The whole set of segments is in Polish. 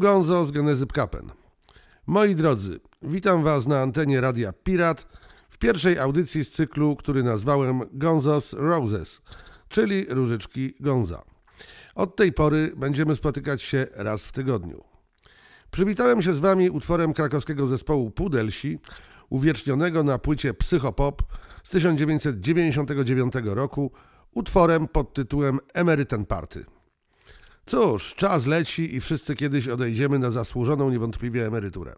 Gonzo z Genezy Kapen. Moi drodzy, witam Was na antenie Radia Pirat w pierwszej audycji z cyklu, który nazwałem Gonzo's Roses, czyli Różyczki Gonza. Od tej pory będziemy spotykać się raz w tygodniu. Przywitałem się z Wami utworem krakowskiego zespołu Pudelsi, uwiecznionego na płycie Psychopop z 1999 roku, utworem pod tytułem Emeryten Party. Cóż, czas leci i wszyscy kiedyś odejdziemy na zasłużoną niewątpliwie emeryturę.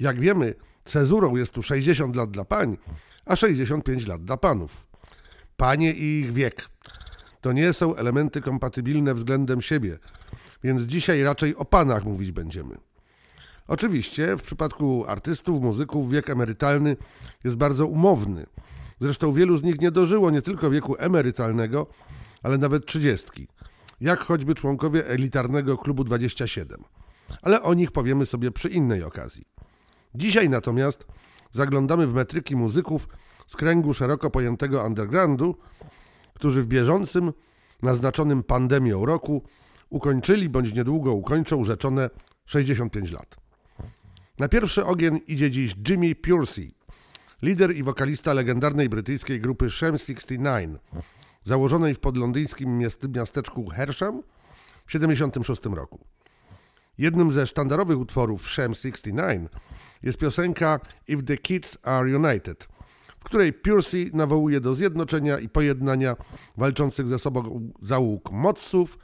Jak wiemy, cezurą jest tu 60 lat dla pań, a 65 lat dla panów. Panie i ich wiek to nie są elementy kompatybilne względem siebie, więc dzisiaj raczej o panach mówić będziemy. Oczywiście w przypadku artystów, muzyków wiek emerytalny jest bardzo umowny. Zresztą wielu z nich nie dożyło nie tylko wieku emerytalnego, ale nawet trzydziestki jak choćby członkowie elitarnego klubu 27. Ale o nich powiemy sobie przy innej okazji. Dzisiaj natomiast zaglądamy w metryki muzyków z kręgu szeroko pojętego undergroundu, którzy w bieżącym, naznaczonym pandemią roku ukończyli bądź niedługo ukończą rzeczone 65 lat. Na pierwszy ogień idzie dziś Jimmy Pursey, lider i wokalista legendarnej brytyjskiej grupy Shem 69, założonej w podlondyńskim miast- miasteczku Hersham w 1976 roku. Jednym ze sztandarowych utworów Shem 69 jest piosenka If the Kids Are United, w której Pursey nawołuje do zjednoczenia i pojednania walczących ze sobą załóg modsów,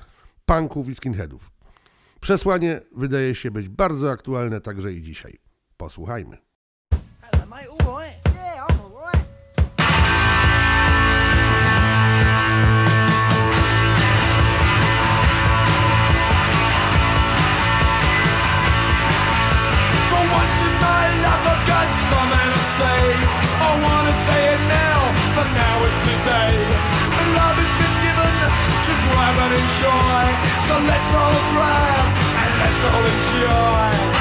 punków i skinheadów. Przesłanie wydaje się być bardzo aktualne także i dzisiaj. Posłuchajmy. Say I wanna say it now, but now is today And love has been given to grab and enjoy So let's all grab and let's all enjoy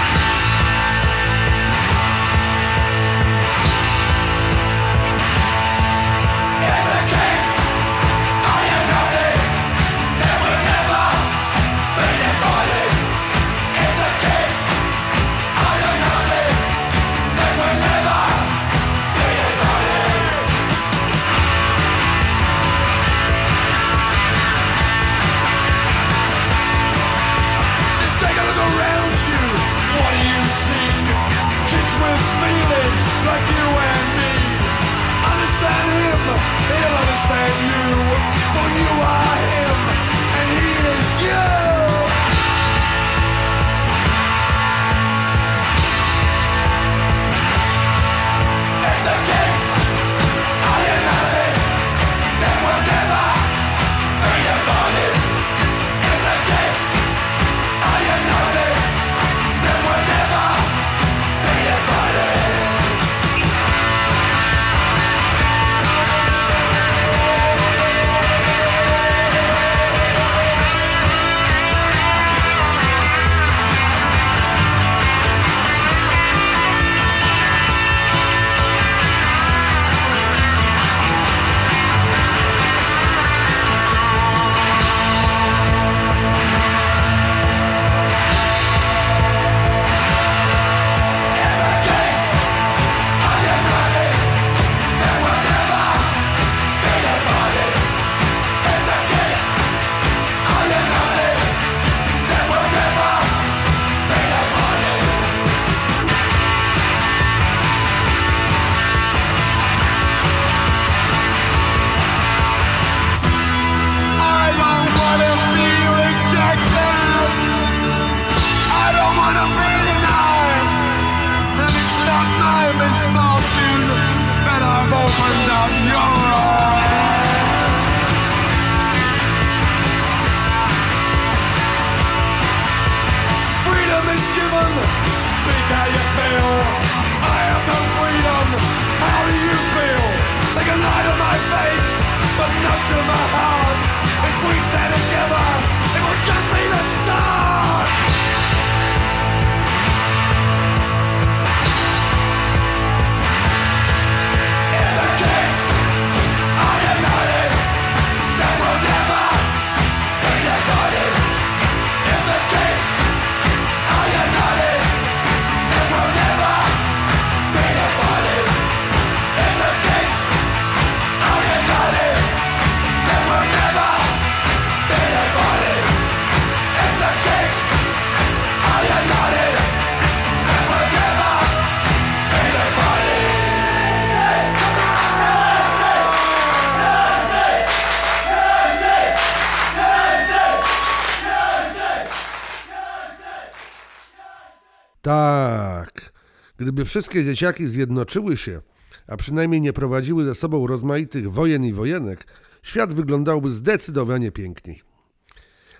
Gdyby wszystkie dzieciaki zjednoczyły się, a przynajmniej nie prowadziły ze sobą rozmaitych wojen i wojenek, świat wyglądałby zdecydowanie piękniej.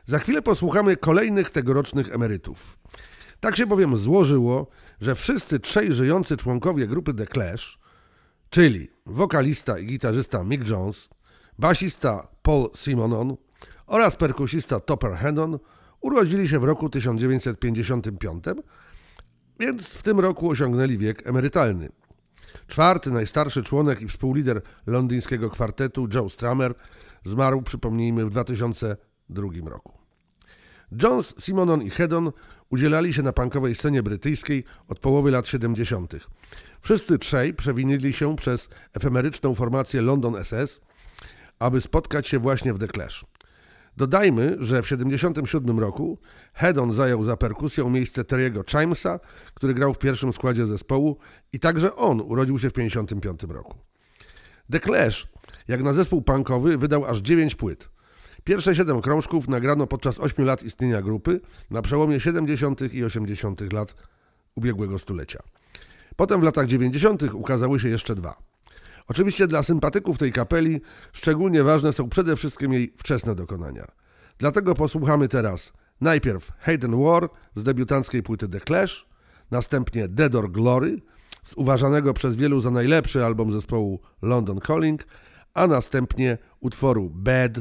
Za chwilę posłuchamy kolejnych tegorocznych emerytów. Tak się bowiem złożyło, że wszyscy trzej żyjący członkowie grupy The Clash, czyli wokalista i gitarzysta Mick Jones, basista Paul Simonon oraz perkusista Topper Hennon, urodzili się w roku 1955, więc w tym roku osiągnęli wiek emerytalny. Czwarty, najstarszy członek i współlider londyńskiego kwartetu, Joe Strummer, zmarł, przypomnijmy, w 2002 roku. Jones, Simonon i Hedon udzielali się na punkowej scenie brytyjskiej od połowy lat 70. Wszyscy trzej przewinili się przez efemeryczną formację London SS, aby spotkać się właśnie w The Clash. Dodajmy, że w 1977 roku Hedon zajął za perkusją miejsce Terry'ego Chimesa, który grał w pierwszym składzie zespołu i także on urodził się w 1955 roku. The Clash, jak na zespół punkowy, wydał aż 9 płyt. Pierwsze 7 krążków nagrano podczas 8 lat istnienia grupy na przełomie 70. i 80. lat ubiegłego stulecia. Potem w latach 90. ukazały się jeszcze dwa. Oczywiście dla sympatyków tej kapeli szczególnie ważne są przede wszystkim jej wczesne dokonania. Dlatego posłuchamy teraz najpierw and War z debiutanckiej płyty The Clash, następnie Dead or Glory z uważanego przez wielu za najlepszy album zespołu London Calling, a następnie utworu Bad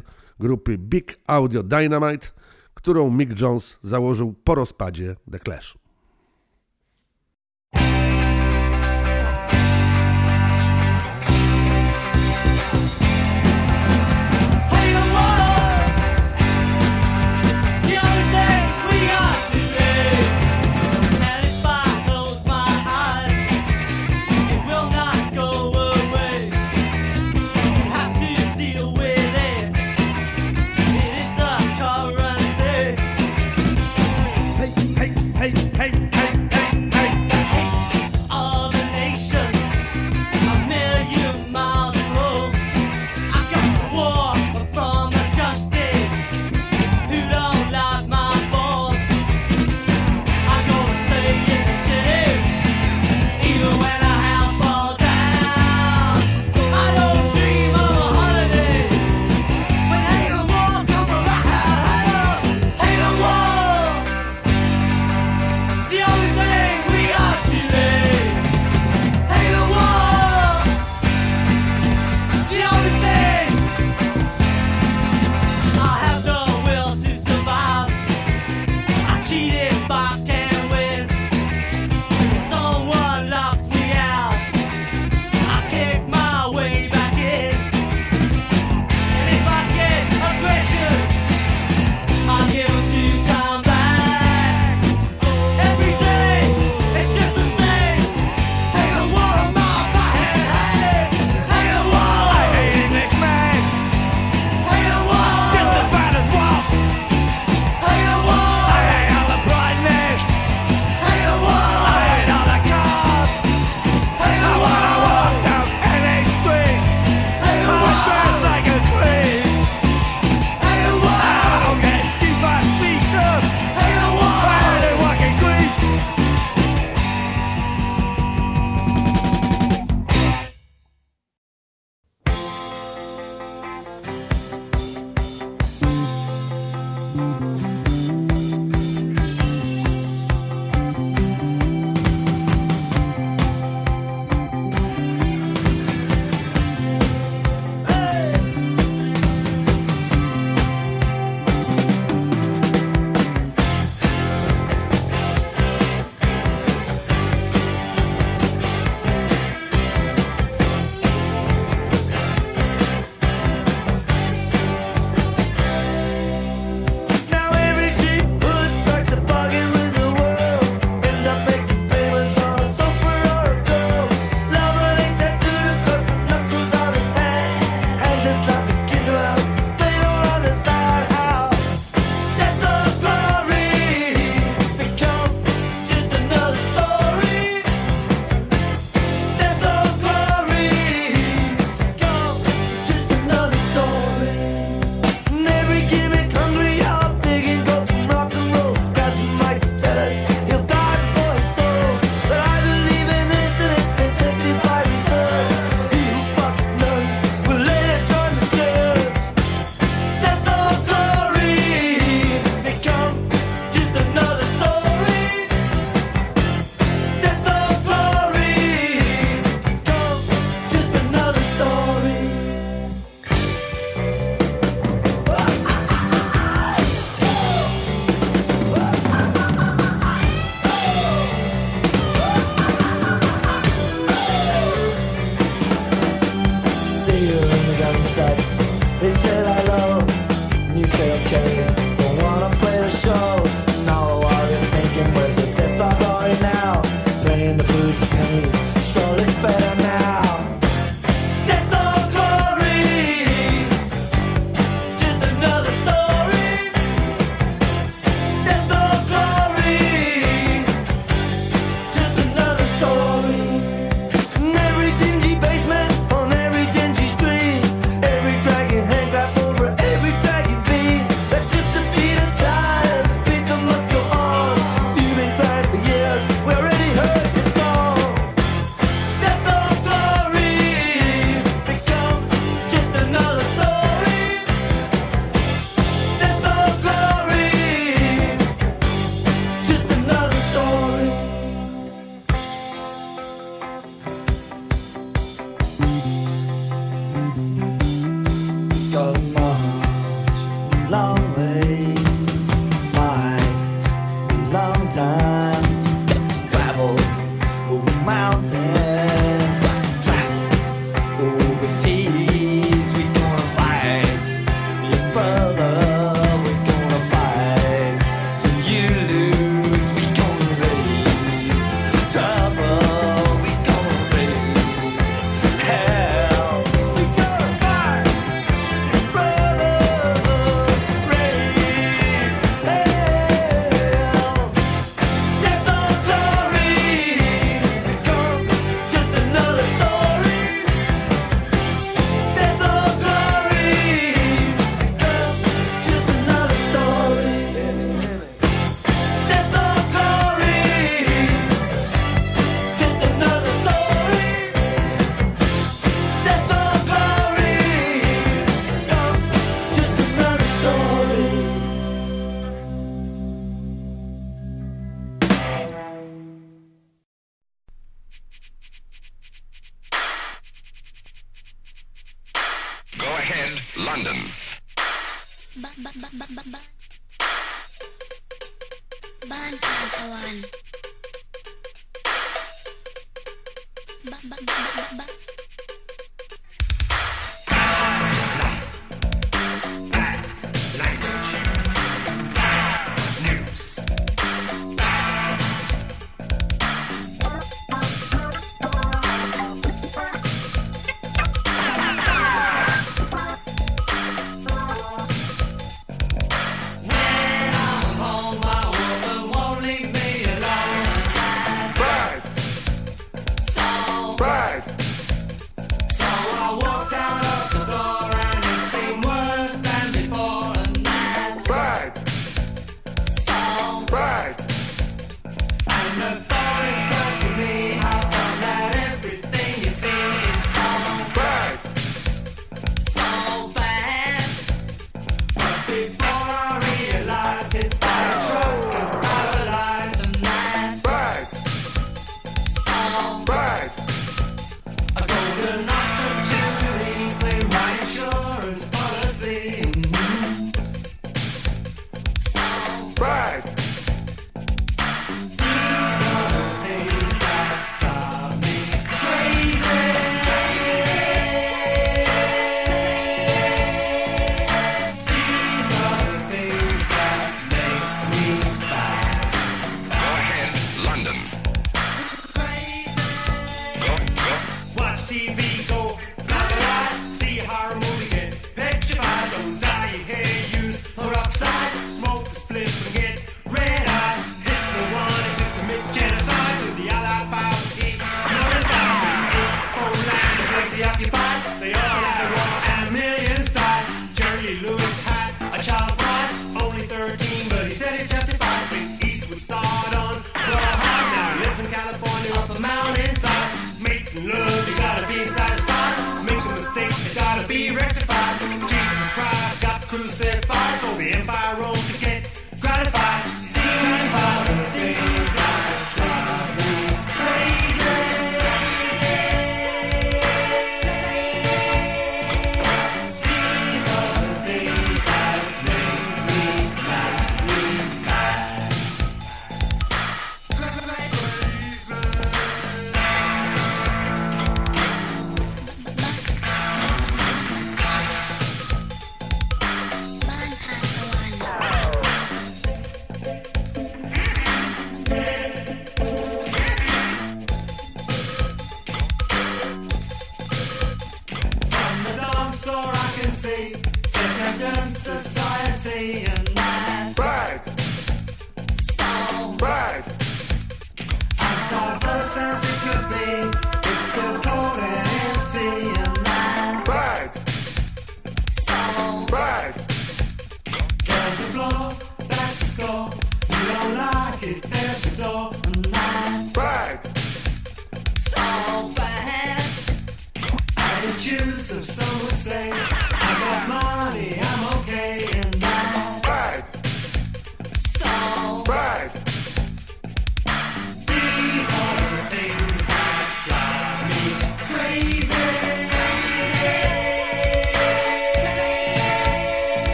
grupy Big Audio Dynamite, którą Mick Jones założył po rozpadzie The Clash. Hey, with pain.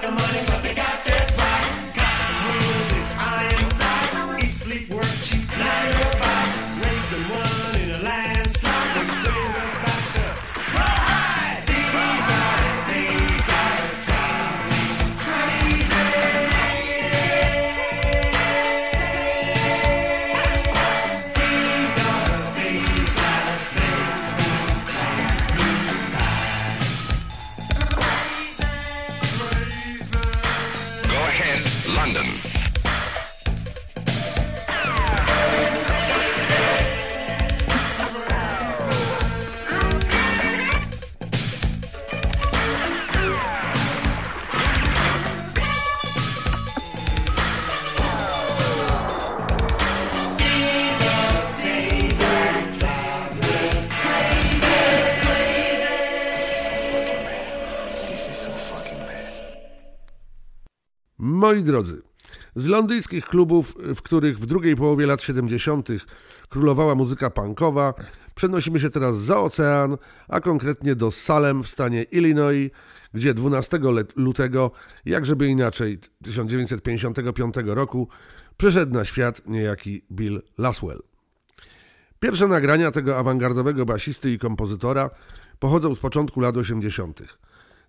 Got the money, but they got their London. Moi drodzy, z londyńskich klubów, w których w drugiej połowie lat 70. królowała muzyka punkowa, przenosimy się teraz za ocean, a konkretnie do Salem w stanie Illinois, gdzie 12 le- lutego, jak żeby inaczej, 1955 roku, przyszedł na świat niejaki Bill Laswell. Pierwsze nagrania tego awangardowego basisty i kompozytora pochodzą z początku lat 80.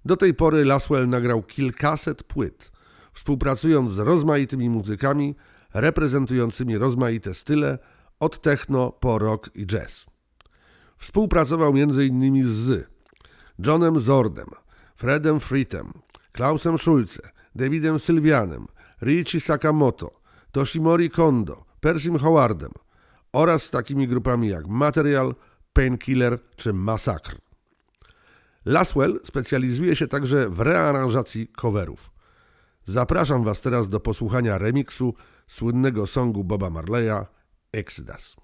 Do tej pory Laswell nagrał kilkaset płyt, współpracując z rozmaitymi muzykami reprezentującymi rozmaite style, od techno po rock i jazz. Współpracował m.in. z Johnem Zordem, Fredem Fritem, Klausem Schulze, Davidem Sylwianem, Richie Sakamoto, Toshimori Kondo, Persim Howardem oraz z takimi grupami jak Material, Painkiller czy Massacre. Laswell specjalizuje się także w rearanżacji coverów. Zapraszam Was teraz do posłuchania remiksu słynnego songu Boba Marleya Exodus.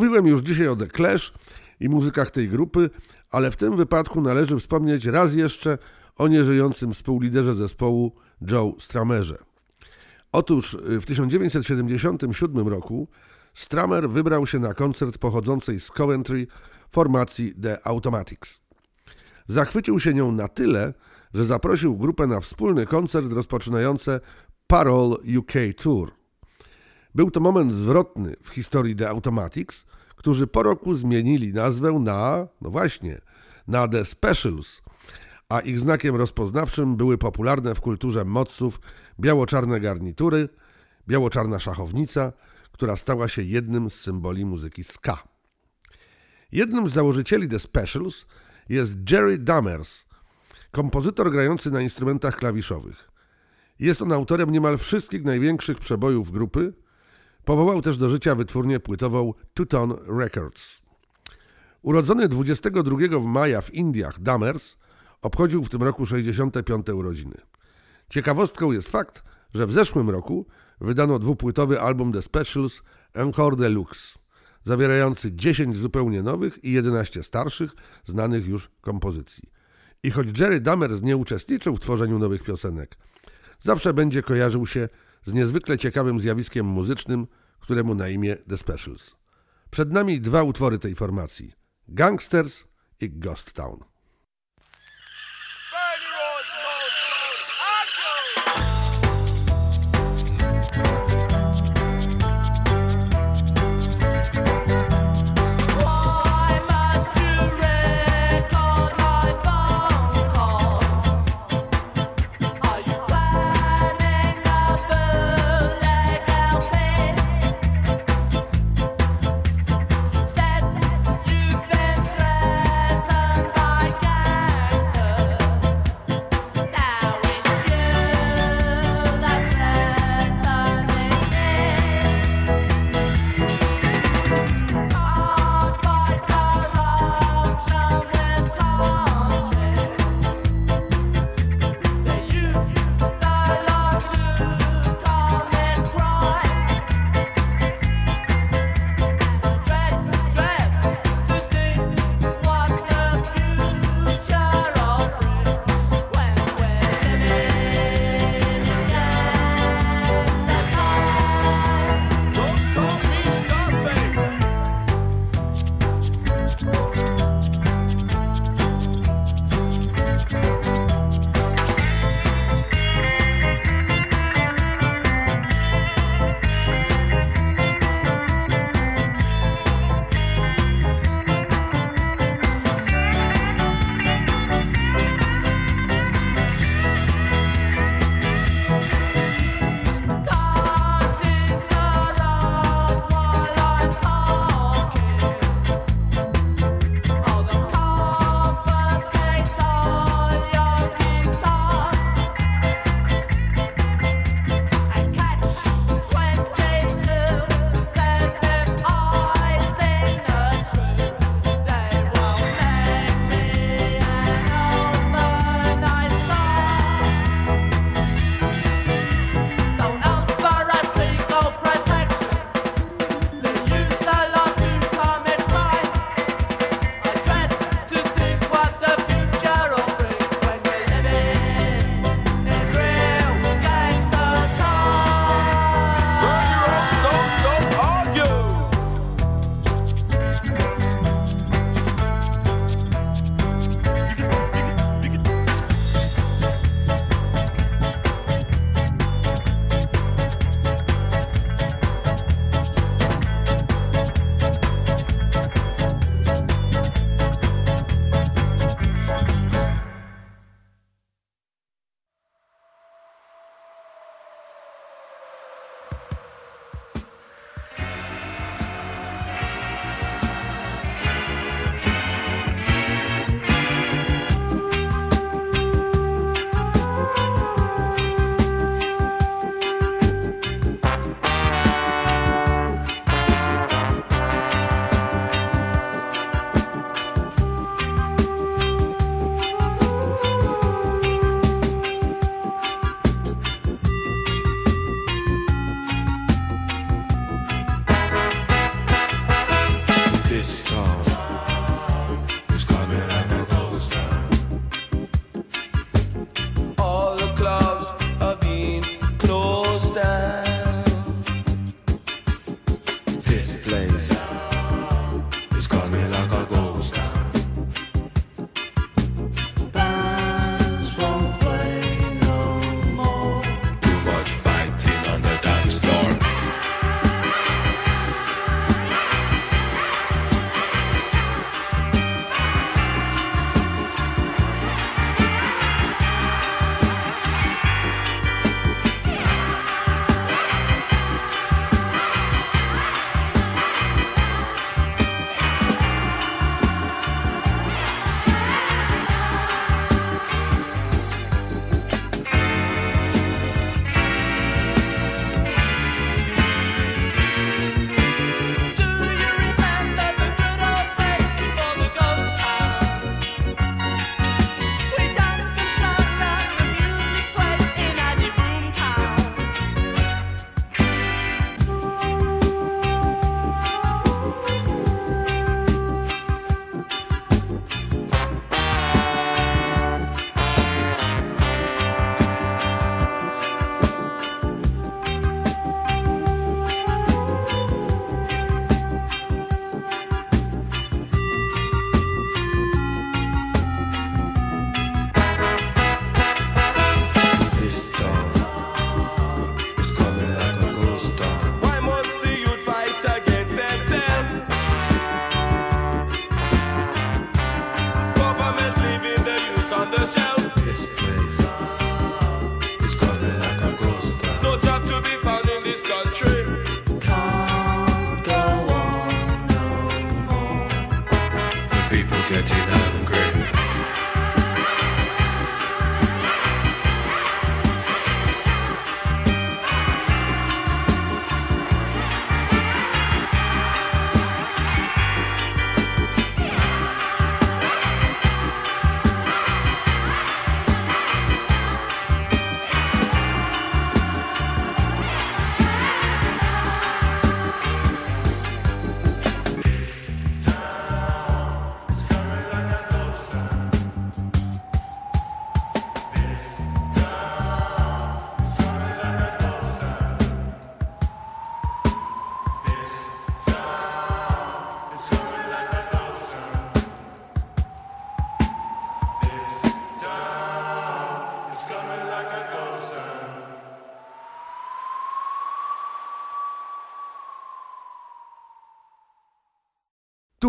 Mówiłem już dzisiaj o The Clash i muzykach tej grupy, ale w tym wypadku należy wspomnieć raz jeszcze o nieżyjącym współliderze zespołu Joe Stramerze. Otóż y, w 1977 roku Stramer wybrał się na koncert pochodzącej z Coventry formacji The Automatics. Zachwycił się nią na tyle, że zaprosił grupę na wspólny koncert rozpoczynający Parole UK Tour. Był to moment zwrotny w historii The Automatics, którzy po roku zmienili nazwę na, no właśnie, na The Specials, a ich znakiem rozpoznawczym były popularne w kulturze moców biało-czarne garnitury, biało-czarna szachownica, która stała się jednym z symboli muzyki ska. Jednym z założycieli The Specials jest Jerry Dammers, kompozytor grający na instrumentach klawiszowych. Jest on autorem niemal wszystkich największych przebojów grupy. Powołał też do życia wytwórnię płytową Two Tone Records. Urodzony 22 maja w Indiach, Dammers obchodził w tym roku 65. urodziny. Ciekawostką jest fakt, że w zeszłym roku wydano dwupłytowy album The Specials Encore Deluxe, zawierający 10 zupełnie nowych i 11 starszych, znanych już kompozycji. I choć Jerry Dammers nie uczestniczył w tworzeniu nowych piosenek, zawsze będzie kojarzył się z niezwykle ciekawym zjawiskiem muzycznym, któremu na imię The Specials. Przed nami dwa utwory tej formacji: Gangsters i Ghost Town.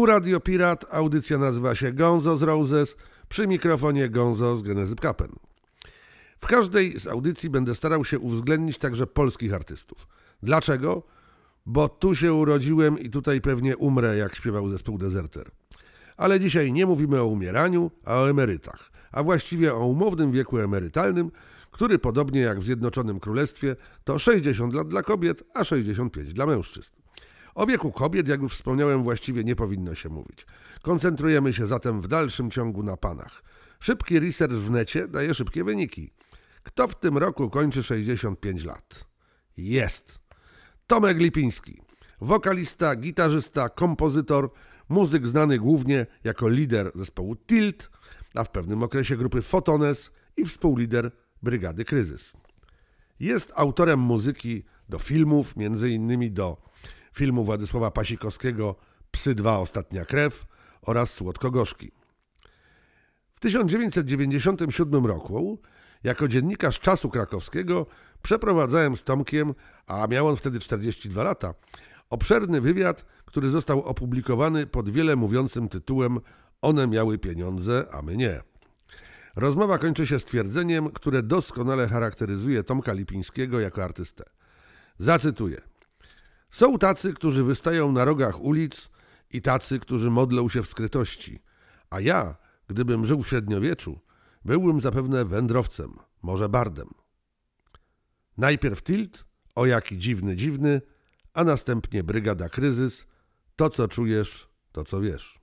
Tu Radio Pirat, audycja nazywa się Gonzo z Roses, przy mikrofonie Gonzo z Genezy Kapen. W każdej z audycji będę starał się uwzględnić także polskich artystów. Dlaczego? Bo tu się urodziłem i tutaj pewnie umrę, jak śpiewał zespół Deserter. Ale dzisiaj nie mówimy o umieraniu, a o emerytach, a właściwie o umownym wieku emerytalnym, który podobnie jak w Zjednoczonym Królestwie to 60 lat dla kobiet, a 65 dla mężczyzn. O wieku kobiet, jak już wspomniałem, właściwie nie powinno się mówić. Koncentrujemy się zatem w dalszym ciągu na panach. Szybki research w necie daje szybkie wyniki. Kto w tym roku kończy 65 lat? Jest. Tomek Lipiński. Wokalista, gitarzysta, kompozytor, muzyk znany głównie jako lider zespołu Tilt, a w pewnym okresie grupy Fotones i współlider Brygady Kryzys. Jest autorem muzyki do filmów, innymi do filmu Władysława Pasikowskiego Psy 2 Ostatnia Krew oraz Słodko-Gorzki. W 1997 roku jako dziennikarz Czasu Krakowskiego przeprowadzałem z Tomkiem, a miał on wtedy 42 lata, obszerny wywiad, który został opublikowany pod wiele mówiącym tytułem One miały pieniądze, a my nie. Rozmowa kończy się stwierdzeniem, które doskonale charakteryzuje Tomka Lipińskiego jako artystę. Zacytuję. Są tacy, którzy wystają na rogach ulic i tacy, którzy modlą się w skrytości. A ja, gdybym żył w średniowieczu, byłbym zapewne wędrowcem, może bardem. Najpierw tilt, o jaki dziwny, dziwny, a następnie brygada kryzys, to co czujesz, to co wiesz.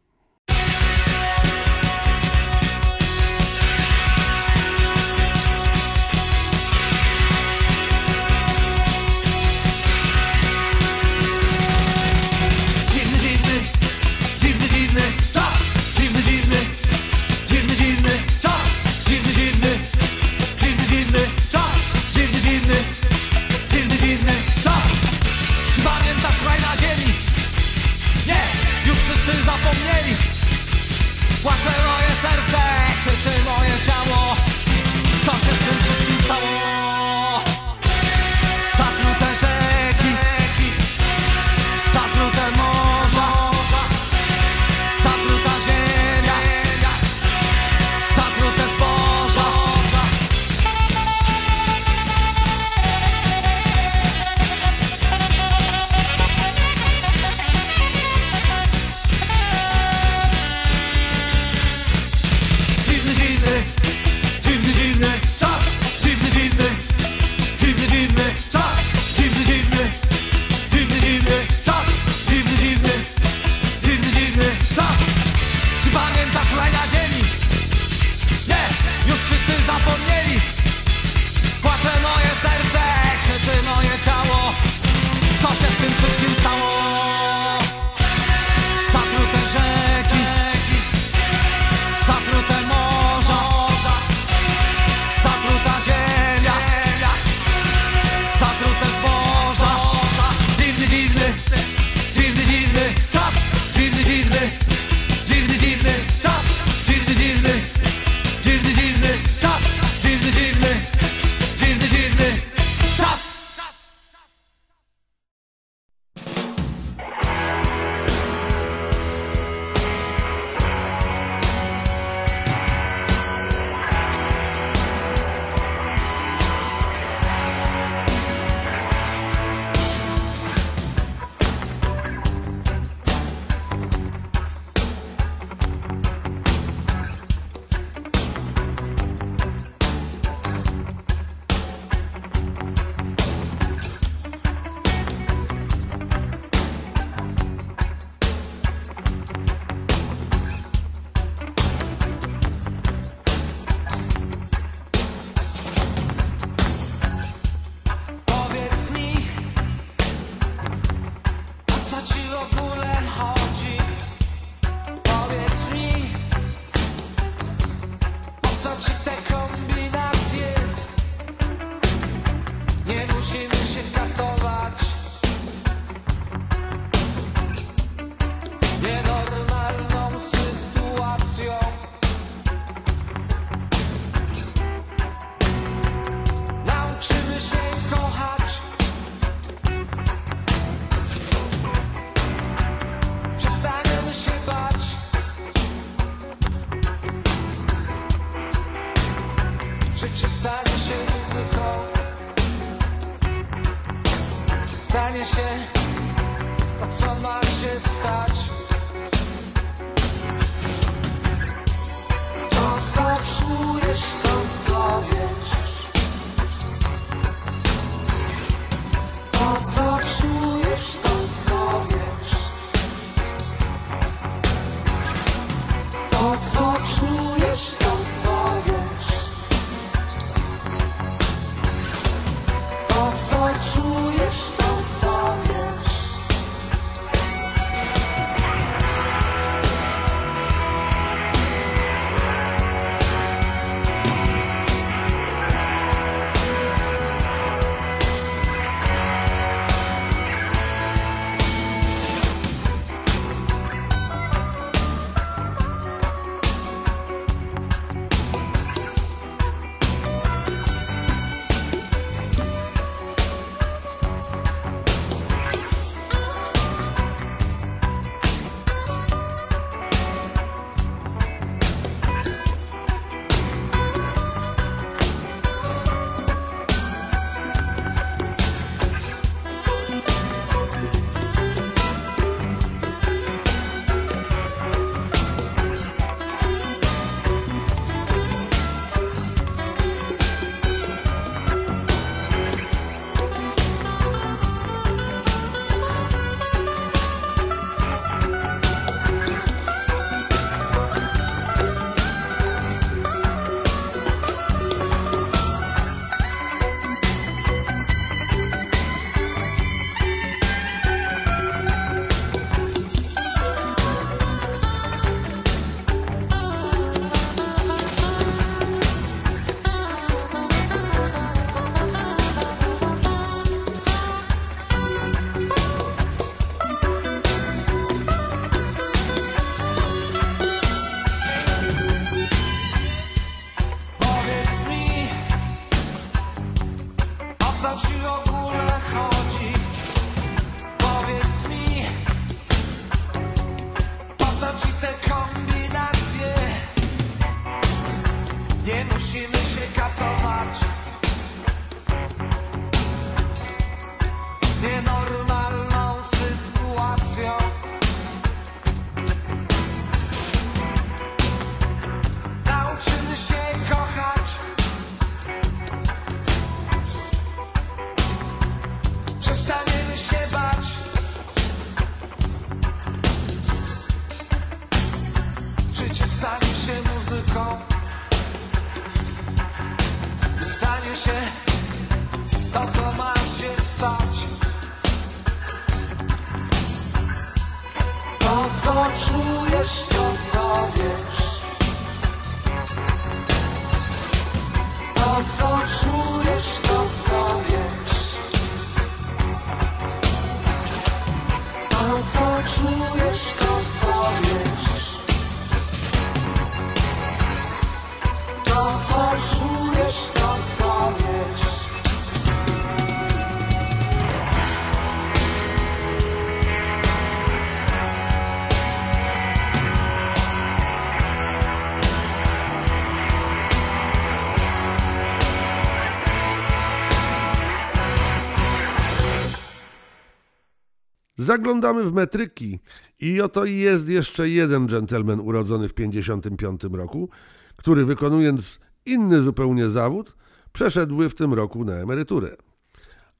Zaglądamy w metryki i oto jest jeszcze jeden dżentelmen urodzony w 55 roku, który wykonując inny zupełnie zawód, przeszedłby w tym roku na emeryturę.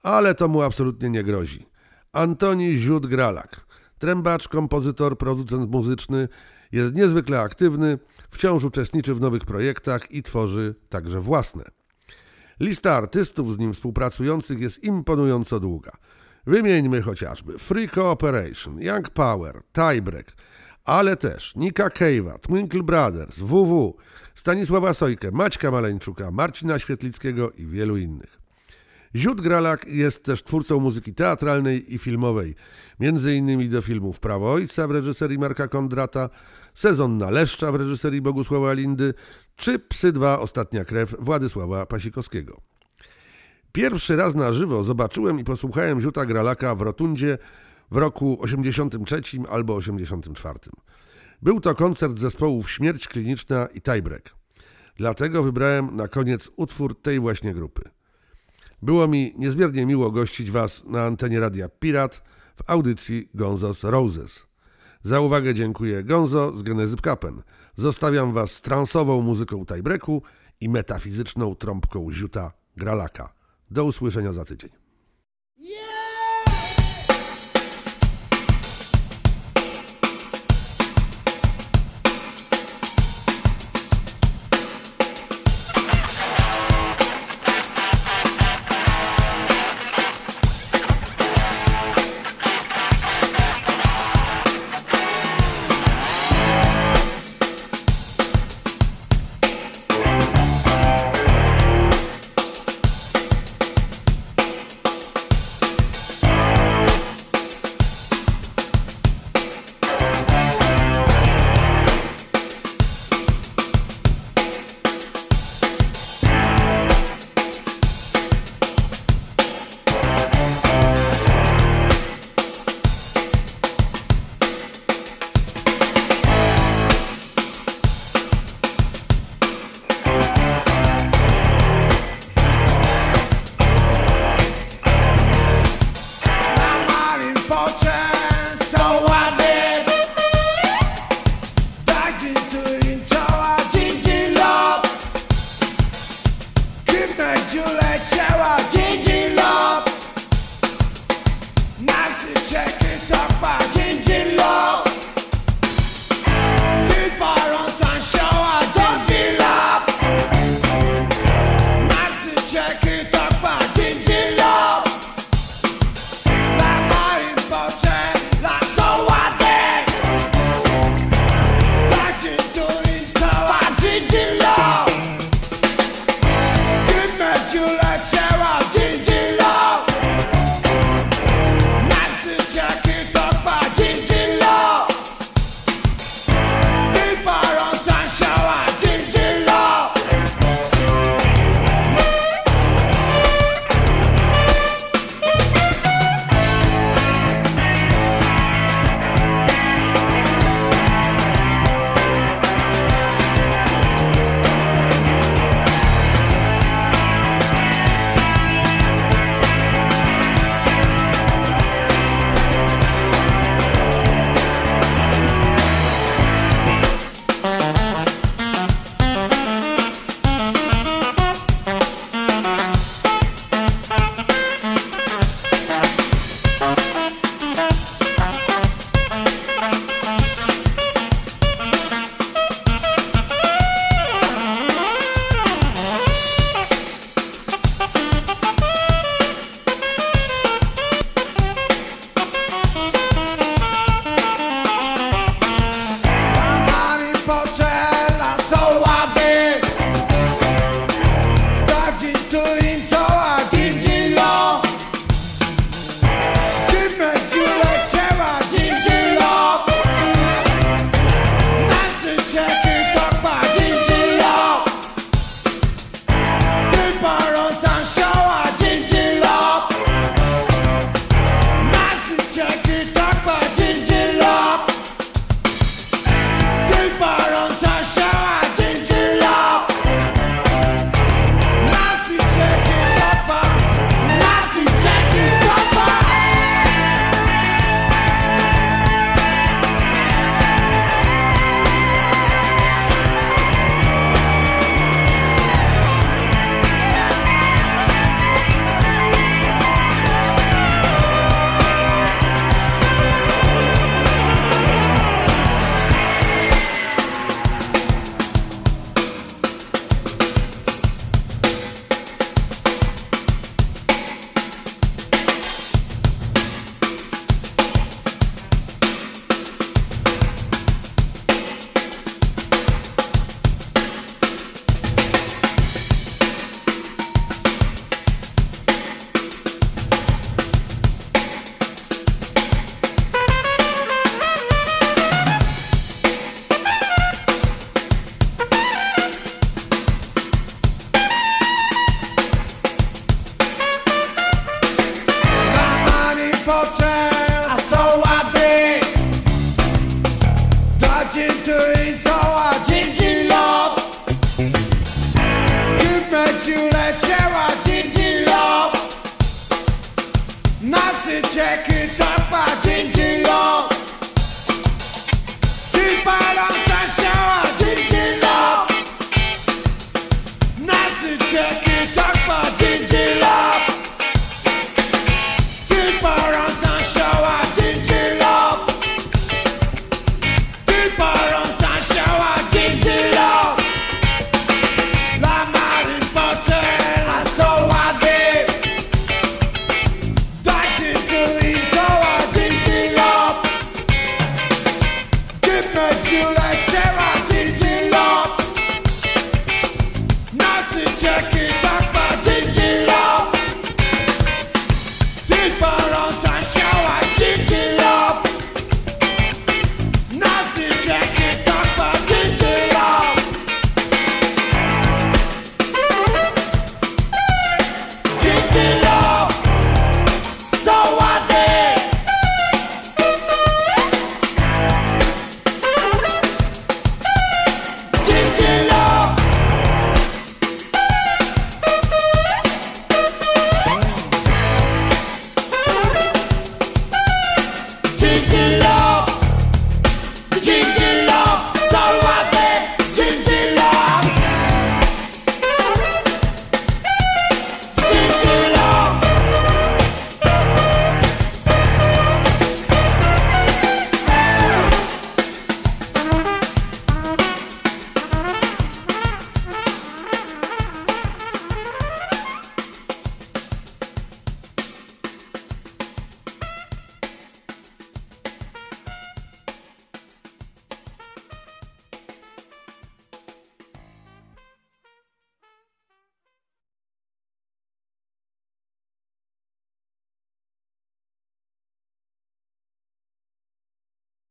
Ale to mu absolutnie nie grozi. Antoni Ziut-Gralak, trębacz, kompozytor, producent muzyczny, jest niezwykle aktywny, wciąż uczestniczy w nowych projektach i tworzy także własne. Lista artystów z nim współpracujących jest imponująco długa. Wymieńmy chociażby Free Cooperation, Young Power, Tiebreak, ale też Nika Cave'a, Twinkle Brothers, WW, Stanisława Sojkę, Maćka Maleńczuka, Marcina Świetlickiego i wielu innych. Ziut Gralak jest też twórcą muzyki teatralnej i filmowej, między innymi do filmów Prawo Ojca w reżyserii Marka Kondrata, Sezon na Leszcza w reżyserii Bogusława Lindy, czy Psy 2 Ostatnia Krew Władysława Pasikowskiego. Pierwszy raz na żywo zobaczyłem i posłuchałem Ziuta Gralaka w Rotundzie w roku 83 albo 84. Był to koncert zespołów Śmierć Kliniczna i Tiebreak. Dlatego wybrałem na koniec utwór tej właśnie grupy. Było mi niezmiernie miło gościć Was na antenie Radia Pirat w audycji Gonzos Roses. Za uwagę dziękuję Gonzo z Genezy Kapen. Zostawiam Was z transową muzyką tiebreaku i metafizyczną trąbką ziuta Gralaka. Do usłyszenia za tydzień.